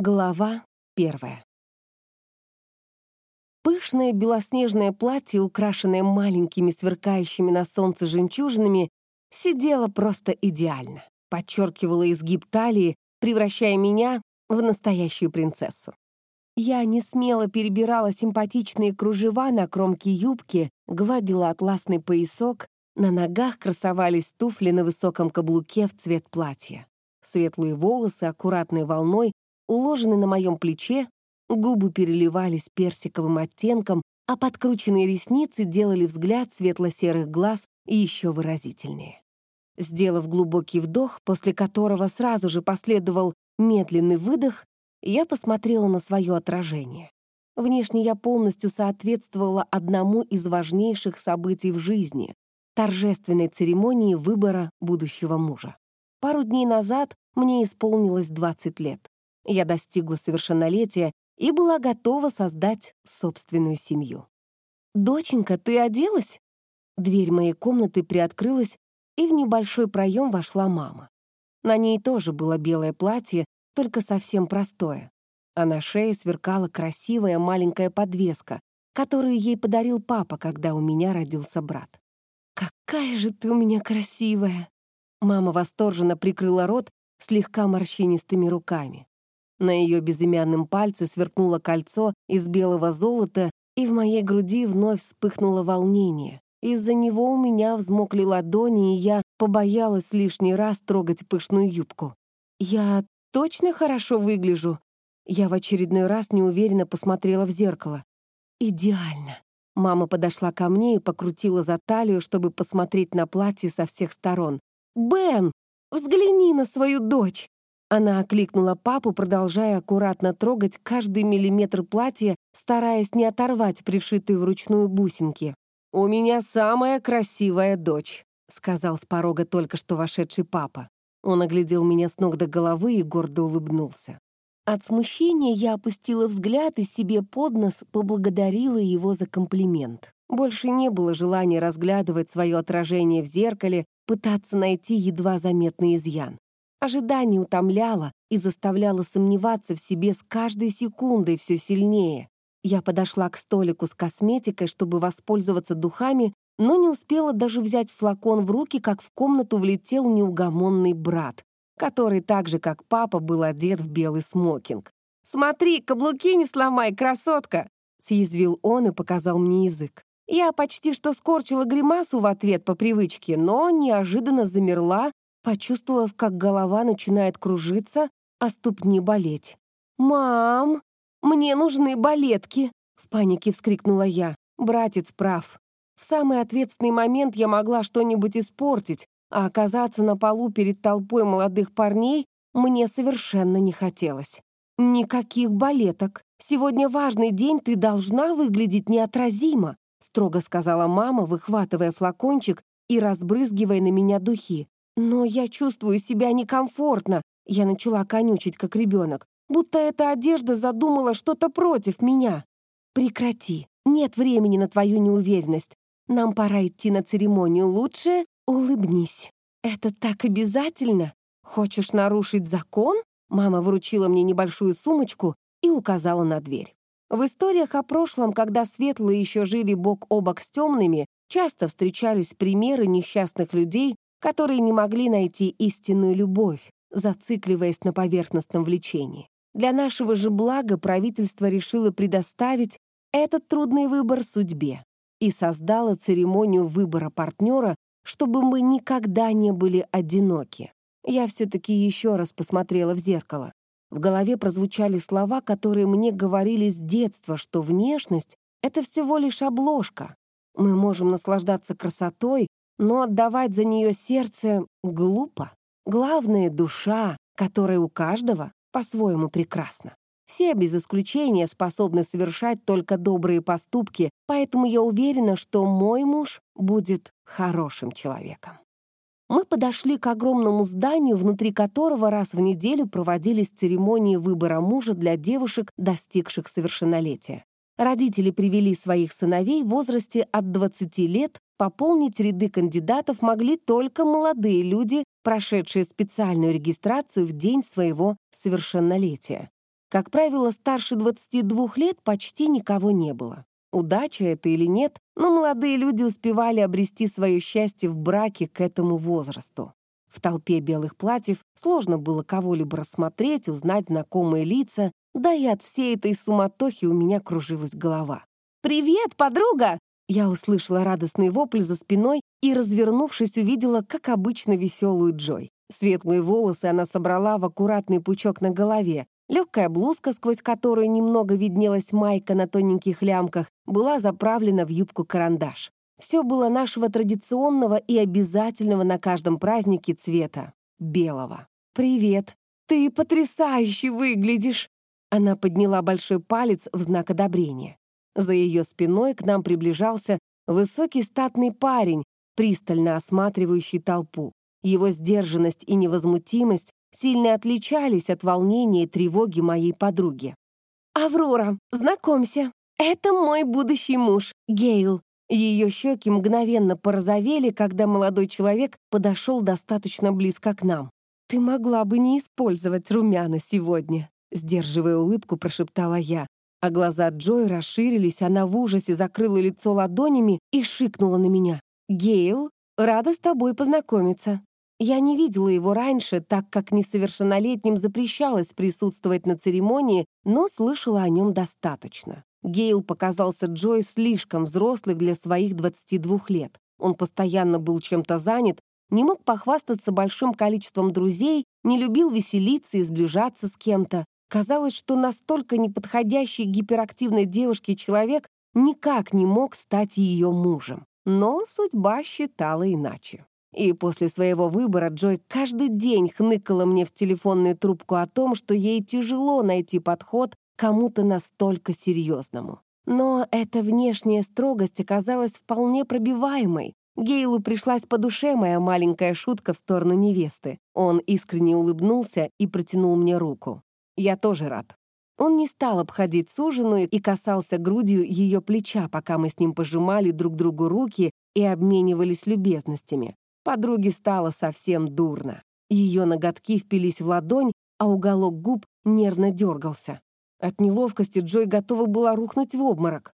Глава первая. Пышное белоснежное платье, украшенное маленькими сверкающими на солнце жемчужинами, сидело просто идеально, подчеркивало изгиб талии, превращая меня в настоящую принцессу. Я не смело перебирала симпатичные кружева на кромке юбки, гладила атласный поясок, на ногах красовались туфли на высоком каблуке в цвет платья. Светлые волосы аккуратной волной уложены на моем плече, губы переливались персиковым оттенком, а подкрученные ресницы делали взгляд светло-серых глаз еще выразительнее. Сделав глубокий вдох, после которого сразу же последовал медленный выдох, я посмотрела на свое отражение. Внешне я полностью соответствовала одному из важнейших событий в жизни — торжественной церемонии выбора будущего мужа. Пару дней назад мне исполнилось 20 лет я достигла совершеннолетия и была готова создать собственную семью. «Доченька, ты оделась?» Дверь моей комнаты приоткрылась, и в небольшой проем вошла мама. На ней тоже было белое платье, только совсем простое, а на шее сверкала красивая маленькая подвеска, которую ей подарил папа, когда у меня родился брат. «Какая же ты у меня красивая!» Мама восторженно прикрыла рот слегка морщинистыми руками. На ее безымянном пальце сверкнуло кольцо из белого золота, и в моей груди вновь вспыхнуло волнение. Из-за него у меня взмокли ладони, и я побоялась лишний раз трогать пышную юбку. «Я точно хорошо выгляжу?» Я в очередной раз неуверенно посмотрела в зеркало. «Идеально!» Мама подошла ко мне и покрутила за талию, чтобы посмотреть на платье со всех сторон. «Бен, взгляни на свою дочь!» Она окликнула папу, продолжая аккуратно трогать каждый миллиметр платья, стараясь не оторвать пришитые вручную бусинки. «У меня самая красивая дочь», — сказал с порога только что вошедший папа. Он оглядел меня с ног до головы и гордо улыбнулся. От смущения я опустила взгляд и себе под нос поблагодарила его за комплимент. Больше не было желания разглядывать свое отражение в зеркале, пытаться найти едва заметный изъян. Ожидание утомляло и заставляло сомневаться в себе с каждой секундой все сильнее. Я подошла к столику с косметикой, чтобы воспользоваться духами, но не успела даже взять флакон в руки, как в комнату влетел неугомонный брат, который так же, как папа, был одет в белый смокинг. «Смотри, каблуки не сломай, красотка!» — съязвил он и показал мне язык. Я почти что скорчила гримасу в ответ по привычке, но неожиданно замерла, почувствовав, как голова начинает кружиться, а ступни болеть. «Мам, мне нужны балетки!» — в панике вскрикнула я. Братец прав. В самый ответственный момент я могла что-нибудь испортить, а оказаться на полу перед толпой молодых парней мне совершенно не хотелось. «Никаких балеток. Сегодня важный день, ты должна выглядеть неотразимо», строго сказала мама, выхватывая флакончик и разбрызгивая на меня духи. Но я чувствую себя некомфортно. Я начала конючить, как ребенок, будто эта одежда задумала что-то против меня. Прекрати. Нет времени на твою неуверенность. Нам пора идти на церемонию. Лучше улыбнись. Это так обязательно? Хочешь нарушить закон? Мама вручила мне небольшую сумочку и указала на дверь. В историях о прошлом, когда светлые еще жили бок о бок с темными, часто встречались примеры несчастных людей, которые не могли найти истинную любовь, зацикливаясь на поверхностном влечении. Для нашего же блага правительство решило предоставить этот трудный выбор судьбе и создало церемонию выбора партнера, чтобы мы никогда не были одиноки. Я все-таки еще раз посмотрела в зеркало. В голове прозвучали слова, которые мне говорили с детства, что внешность — это всего лишь обложка. Мы можем наслаждаться красотой, но отдавать за нее сердце глупо. Главное — душа, которая у каждого по-своему прекрасна. Все без исключения способны совершать только добрые поступки, поэтому я уверена, что мой муж будет хорошим человеком. Мы подошли к огромному зданию, внутри которого раз в неделю проводились церемонии выбора мужа для девушек, достигших совершеннолетия. Родители привели своих сыновей в возрасте от 20 лет, пополнить ряды кандидатов могли только молодые люди, прошедшие специальную регистрацию в день своего совершеннолетия. как правило, старше 22 лет почти никого не было. Удача это или нет, но молодые люди успевали обрести свое счастье в браке к этому возрасту. В толпе белых платьев сложно было кого-либо рассмотреть, узнать знакомые лица, да и от всей этой суматохи у меня кружилась голова. «Привет, подруга!» Я услышала радостный вопль за спиной и, развернувшись, увидела, как обычно, веселую Джой. Светлые волосы она собрала в аккуратный пучок на голове. Легкая блузка, сквозь которую немного виднелась майка на тоненьких лямках, была заправлена в юбку-карандаш. Все было нашего традиционного и обязательного на каждом празднике цвета — белого. «Привет! Ты потрясающе выглядишь!» Она подняла большой палец в знак одобрения. За ее спиной к нам приближался высокий статный парень, пристально осматривающий толпу. Его сдержанность и невозмутимость сильно отличались от волнения и тревоги моей подруги. «Аврора, знакомься, это мой будущий муж, Гейл». Ее щеки мгновенно порозовели, когда молодой человек подошел достаточно близко к нам. «Ты могла бы не использовать румяна сегодня», сдерживая улыбку, прошептала я. А глаза Джой расширились, она в ужасе закрыла лицо ладонями и шикнула на меня. «Гейл, рада с тобой познакомиться». Я не видела его раньше, так как несовершеннолетним запрещалось присутствовать на церемонии, но слышала о нем достаточно. Гейл показался Джой слишком взрослый для своих 22 лет. Он постоянно был чем-то занят, не мог похвастаться большим количеством друзей, не любил веселиться и сближаться с кем-то. Казалось, что настолько неподходящий гиперактивной девушке человек никак не мог стать ее мужем. Но судьба считала иначе. И после своего выбора Джой каждый день хныкала мне в телефонную трубку о том, что ей тяжело найти подход кому-то настолько серьезному. Но эта внешняя строгость оказалась вполне пробиваемой. Гейлу пришлась по душе моя маленькая шутка в сторону невесты. Он искренне улыбнулся и протянул мне руку. Я тоже рад. Он не стал обходить суженую и касался грудью ее плеча, пока мы с ним пожимали друг другу руки и обменивались любезностями. Подруге стало совсем дурно. Ее ноготки впились в ладонь, а уголок губ нервно дергался. От неловкости Джой готова была рухнуть в обморок.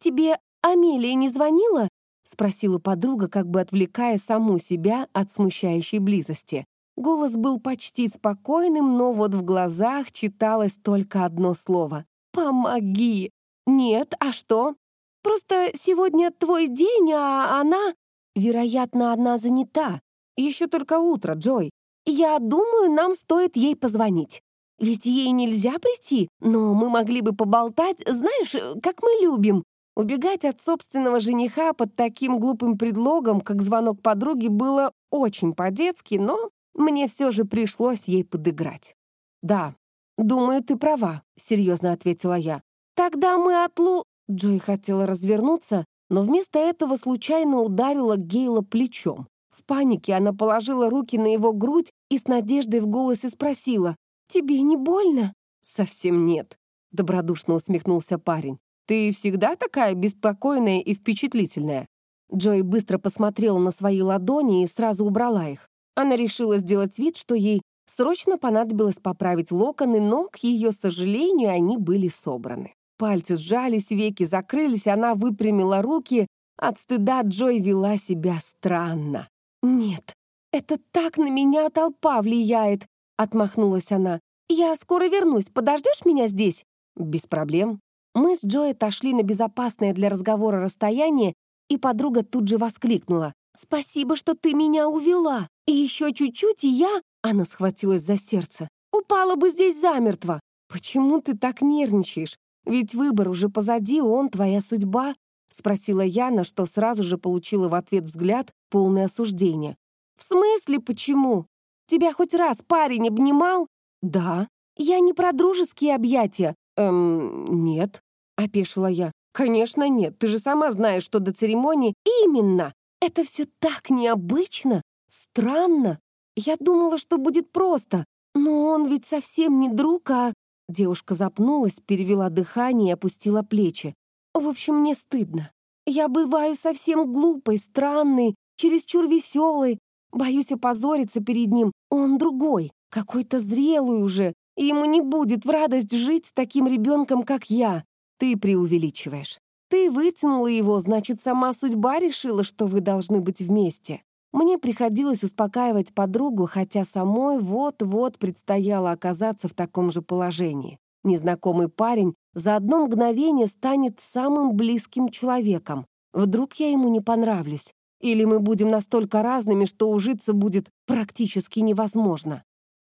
«Тебе Амелия не звонила?» — спросила подруга, как бы отвлекая саму себя от смущающей близости. Голос был почти спокойным, но вот в глазах читалось только одно слово — «Помоги!» «Нет, а что?» «Просто сегодня твой день, а она...» Вероятно, она занята. Еще только утро, Джой. Я думаю, нам стоит ей позвонить. Ведь ей нельзя прийти, но мы могли бы поболтать, знаешь, как мы любим. Убегать от собственного жениха под таким глупым предлогом, как звонок подруги, было очень по-детски, но мне все же пришлось ей подыграть. «Да, думаю, ты права», — серьезно ответила я. «Тогда мы отлу...» Джой хотела развернуться, но вместо этого случайно ударила Гейла плечом. В панике она положила руки на его грудь и с надеждой в голосе спросила, «Тебе не больно?» «Совсем нет», — добродушно усмехнулся парень. «Ты всегда такая беспокойная и впечатлительная». Джой быстро посмотрела на свои ладони и сразу убрала их. Она решила сделать вид, что ей срочно понадобилось поправить локоны, но, к ее сожалению, они были собраны. Пальцы сжались, веки закрылись, она выпрямила руки. От стыда Джой вела себя странно. «Нет, это так на меня толпа влияет», — отмахнулась она. «Я скоро вернусь, подождешь меня здесь?» «Без проблем». Мы с Джой отошли на безопасное для разговора расстояние, и подруга тут же воскликнула. «Спасибо, что ты меня увела! И еще чуть-чуть, и я...» Она схватилась за сердце. «Упала бы здесь замертво!» «Почему ты так нервничаешь? Ведь выбор уже позади, он твоя судьба?» — спросила я, на что сразу же получила в ответ взгляд, полное осуждение. «В смысле почему? Тебя хоть раз парень обнимал?» «Да». «Я не про дружеские объятия». «Эм, нет», — опешила я. «Конечно нет, ты же сама знаешь, что до церемонии...» «Именно! Это все так необычно, странно. Я думала, что будет просто, но он ведь совсем не друг, а...» Девушка запнулась, перевела дыхание и опустила плечи. «В общем, мне стыдно. Я бываю совсем глупой, странной, чересчур веселой. Боюсь опозориться перед ним. Он другой, какой-то зрелый уже. и ему не будет в радость жить с таким ребенком, как я. Ты преувеличиваешь. Ты вытянула его, значит, сама судьба решила, что вы должны быть вместе. Мне приходилось успокаивать подругу, хотя самой вот-вот предстояло оказаться в таком же положении. Незнакомый парень за одно мгновение станет самым близким человеком. Вдруг я ему не понравлюсь? Или мы будем настолько разными, что ужиться будет практически невозможно?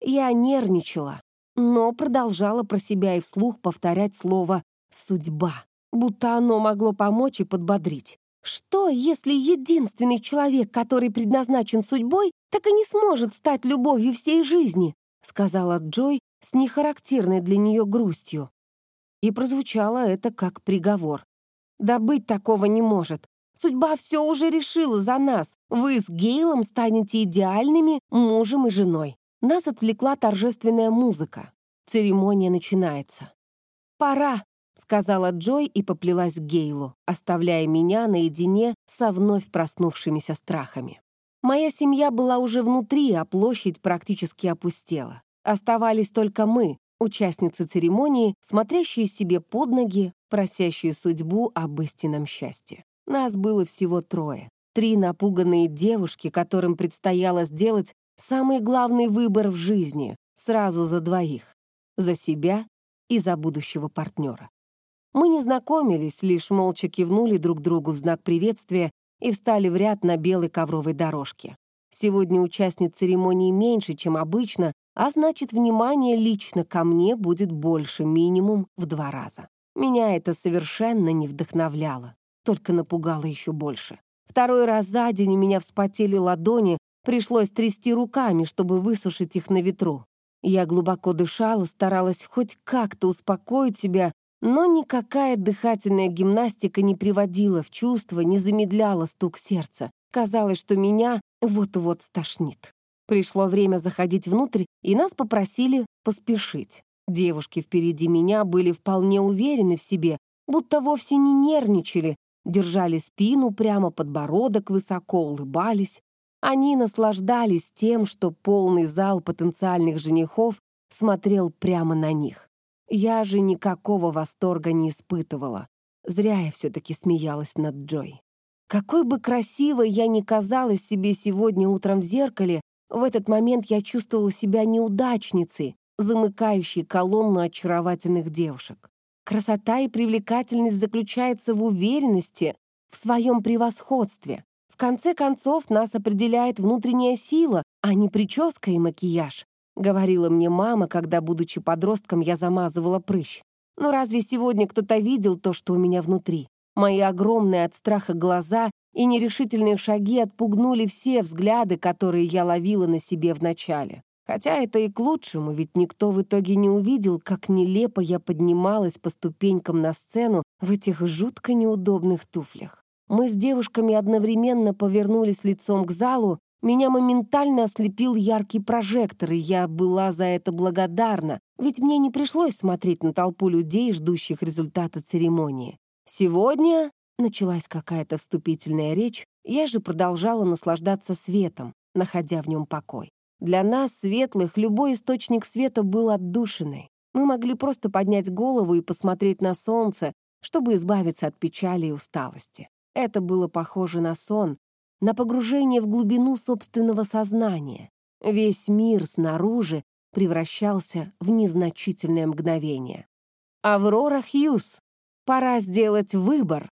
Я нервничала, но продолжала про себя и вслух повторять слово «судьба», будто оно могло помочь и подбодрить. Что, если единственный человек, который предназначен судьбой, так и не сможет стать любовью всей жизни? сказала Джой с нехарактерной для нее грустью. И прозвучало это как приговор. Да быть такого не может. Судьба все уже решила за нас. Вы с Гейлом станете идеальными мужем и женой. Нас отвлекла торжественная музыка. Церемония начинается. «Пора», — сказала Джой и поплелась к Гейлу, оставляя меня наедине со вновь проснувшимися страхами. Моя семья была уже внутри, а площадь практически опустела. Оставались только мы, участницы церемонии, смотрящие себе под ноги, просящие судьбу об истинном счастье. Нас было всего трое. Три напуганные девушки, которым предстояло сделать самый главный выбор в жизни, сразу за двоих. За себя и за будущего партнера. Мы не знакомились, лишь молча кивнули друг другу в знак приветствия и встали в ряд на белой ковровой дорожке. Сегодня участниц церемонии меньше, чем обычно, а значит, внимание лично ко мне будет больше, минимум в два раза. Меня это совершенно не вдохновляло, только напугало еще больше. Второй раз за день у меня вспотели ладони, пришлось трясти руками, чтобы высушить их на ветру. Я глубоко дышала, старалась хоть как-то успокоить себя, но никакая дыхательная гимнастика не приводила в чувство, не замедляла стук сердца. Казалось, что меня вот-вот стошнит. Пришло время заходить внутрь, и нас попросили поспешить. Девушки впереди меня были вполне уверены в себе, будто вовсе не нервничали, держали спину прямо, подбородок высоко, улыбались. Они наслаждались тем, что полный зал потенциальных женихов смотрел прямо на них. Я же никакого восторга не испытывала. Зря я все-таки смеялась над Джой. Какой бы красивой я ни казалась себе сегодня утром в зеркале, в этот момент я чувствовала себя неудачницей, замыкающей колонну очаровательных девушек. Красота и привлекательность заключается в уверенности, в своем превосходстве. В конце концов, нас определяет внутренняя сила, а не прическа и макияж. — говорила мне мама, когда, будучи подростком, я замазывала прыщ. «Но разве сегодня кто-то видел то, что у меня внутри? Мои огромные от страха глаза и нерешительные шаги отпугнули все взгляды, которые я ловила на себе вначале. Хотя это и к лучшему, ведь никто в итоге не увидел, как нелепо я поднималась по ступенькам на сцену в этих жутко неудобных туфлях. Мы с девушками одновременно повернулись лицом к залу, меня моментально ослепил яркий прожектор, и я была за это благодарна, ведь мне не пришлось смотреть на толпу людей, ждущих результата церемонии. Сегодня началась какая-то вступительная речь, я же продолжала наслаждаться светом, находя в нем покой. Для нас, светлых, любой источник света был отдушиной. Мы могли просто поднять голову и посмотреть на солнце, чтобы избавиться от печали и усталости. Это было похоже на сон, на погружение в глубину собственного сознания. Весь мир снаружи превращался в незначительное мгновение. «Аврора Хьюз, пора сделать выбор